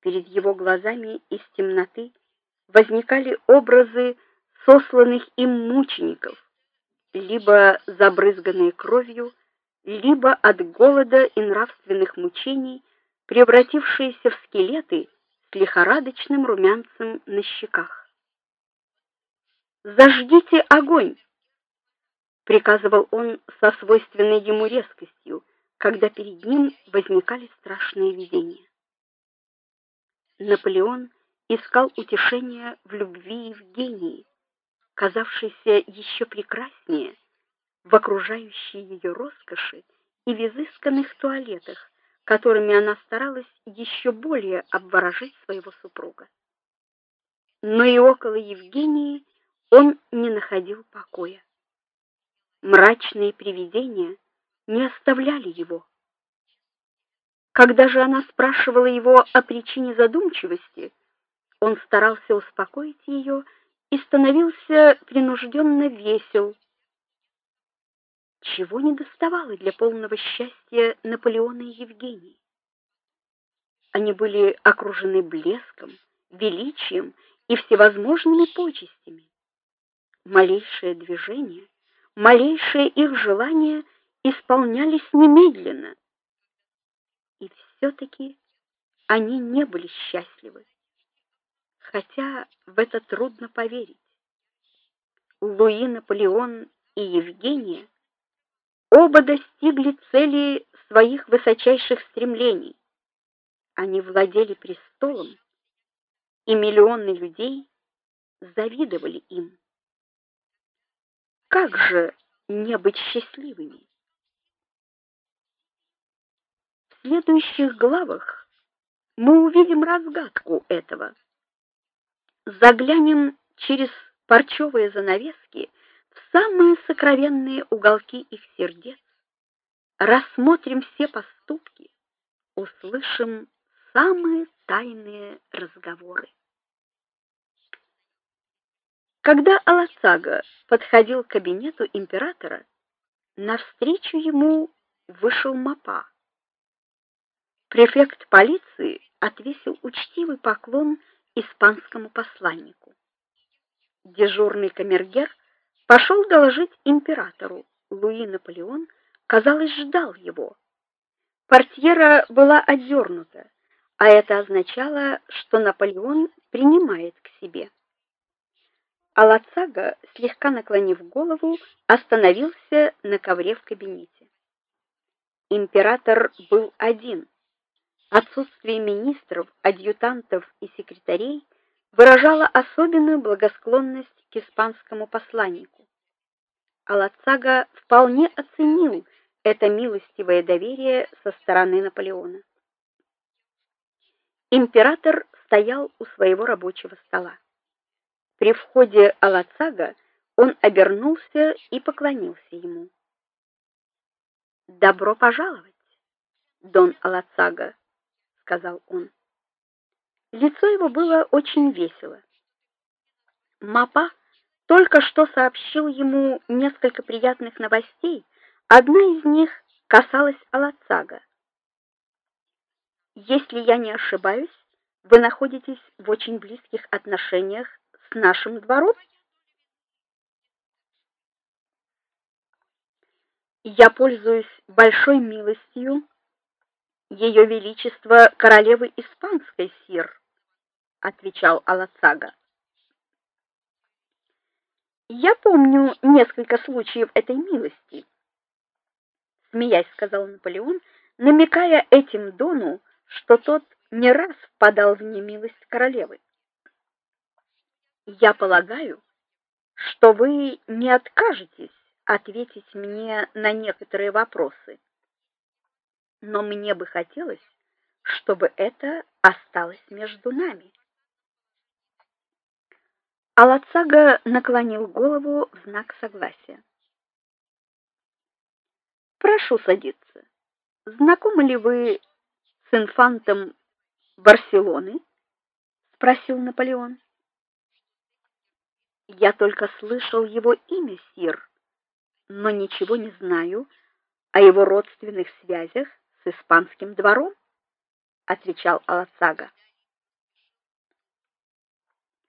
Перед его глазами из темноты возникали образы сосланных им мучеников, либо забрызганные кровью, либо от голода и нравственных мучений, превратившиеся в скелеты с лихорадочным румянцем на щеках. Зажгите огонь, приказывал он со свойственной ему резкостью, когда перед ним возникали страшные видения. Наполеон искал утешения в любви Евгении, казавшейся еще прекраснее в окружающей ее роскоши и в изысканных туалетах, которыми она старалась еще более обворожить своего супруга. Но и около Евгении он не находил покоя. Мрачные привидения не оставляли его. Когда же она спрашивала его о причине задумчивости, он старался успокоить ее и становился принужденно весел. Чего не доставало для полного счастья Наполеона и Евгении? Они были окружены блеском, величием и всевозможными почестями. Малейшее движение, малейшее их желание исполнялись немедленно. И все таки они не были счастливы. Хотя в это трудно поверить. Луи Наполеон и Евгения оба достигли цели своих высочайших стремлений. Они владели престолом, и миллионы людей завидовали им. Как же не быть счастливыми? В следующих главах мы увидим разгадку этого. Заглянем через парчевые занавески в самые сокровенные уголки их сердец, рассмотрим все поступки, услышим самые тайные разговоры. Когда Алацага подходил к кабинету императора, навстречу ему вышел Мапа. Префект полиции отвесил учтивый поклон испанскому посланнику. Дежурный камергер пошел доложить императору. Луи Наполеон, казалось, ждал его. Портьера была отдернута, а это означало, что Наполеон принимает к себе. Алацага, слегка наклонив голову, остановился на ковре в кабинете. Император был один. Отсутствие министров, адъютантов и секретарей выражало особенную благосклонность к испанскому посланнику. Алацага вполне оценил это милостивое доверие со стороны Наполеона. Император стоял у своего рабочего стола. При входе Алацага он обернулся и поклонился ему. Добро пожаловать, Дон Алацага сказал он. Лицо его было очень весело. Мапа только что сообщил ему несколько приятных новостей. Одна из них касалась Алацага. Если я не ошибаюсь, вы находитесь в очень близких отношениях с нашим двором? Я пользуюсь большой милостью ее величество королевы испанской, сир, отвечал Алацага. Я помню несколько случаев этой милости, смеясь сказал Наполеон, намекая этим Дону, что тот не раз впадал в немилость королевы. Я полагаю, что вы не откажетесь ответить мне на некоторые вопросы но мне бы хотелось, чтобы это осталось между нами. Алацага наклонил голову в знак согласия. Прошу садиться. Знакомы ли вы с инфантом Барселоны? спросил Наполеон. Я только слышал его имя, сир, но ничего не знаю о его родственных связях с испанским двором, отвечал Алацага.